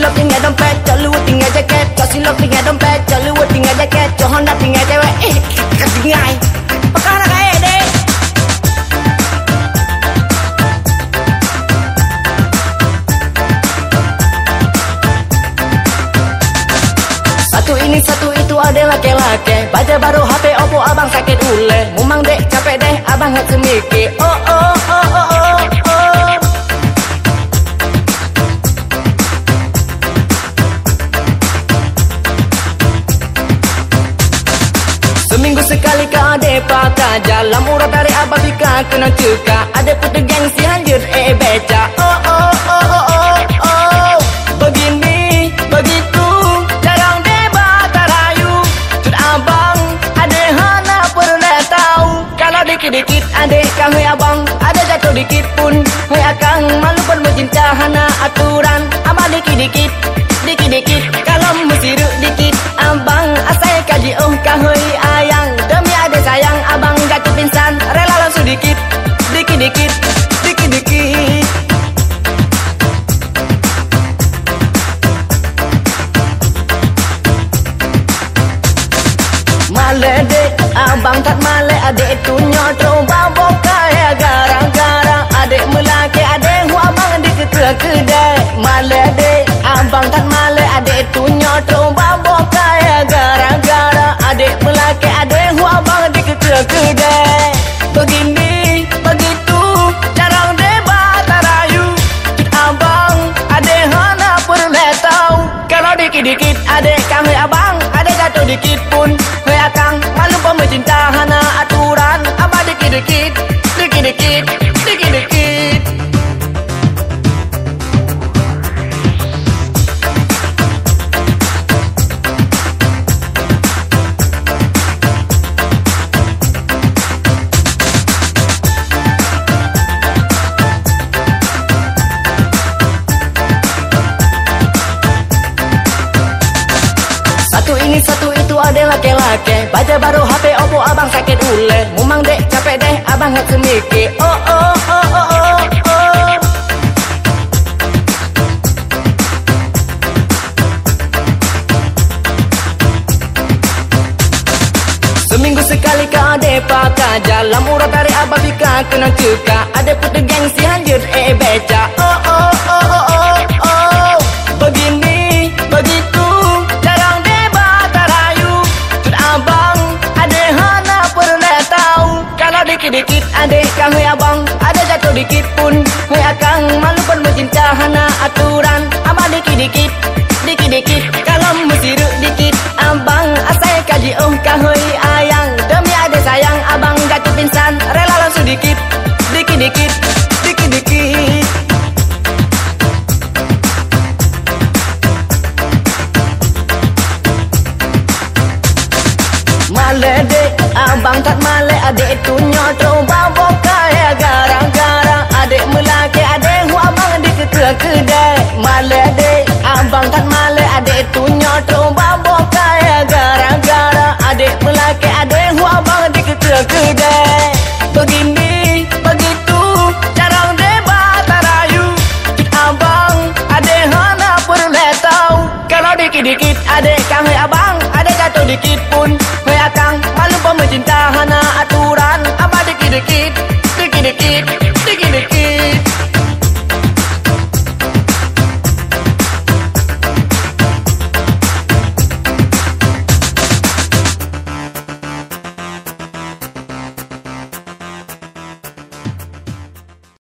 looking at them back, tell you what ini satu itu ada laki-laki. Baca baru HP Oppo abang sakit ule. Mumang dek capek deh abang nggak semikir Oh oh oh oh oh oh. Seminggu sekali kau ada pakai Jalan murah dari abang bika kena cuka. Ada putih gengsi hancur eh beca. Oh oh oh Jatuh dikit pun hei akang Malu pun mencinta hana aturan Abang dikit-dikit dikit-dikit. Kalau mesiruk dikit abang Asal kaji oh kahoi ayang. Demi ada sayang abang jatuh pingsan. Rela langsung dikit Dikit-dikit Dikit-dikit. Male dek, abang tak male Adik itu nyotro dikit-dikit. Adik kami abang Adik jatuh dikit pun ini satu itu ada laki-laki. Baca baru HP Oppo abang sakit ule. Mumang dek capek deh abang nggak semikir Oh oh oh oh oh oh. Seminggu sekali kau ada pakai Jalan murah dari abang bika kena cuka. Ada putih gengsi hancur eh beca pun hei akang Malu pun mencinta hana aturan Abang dikit-dikit Dikit-dikit. Kalau mesiruk dikit Abang asal kaji oh kahoi ayang. Demi ada sayang abang jatuh pingsan. Rela langsung dikit Dikit-dikit Dikit-dikit. Male abang tak male itu bangkat male adik tu nyoto babo kaya gara-gara. Adik melaki adik hua bang adik kita kede begini begitu jarang deba tarayu abang adik hana perlu tahu kalau dikit-dikit adik kami abang. Adik jatuh dikit pun hoi akang. Malu pemecinta hana aturan. Apa dikit-dikit dikit-dikit.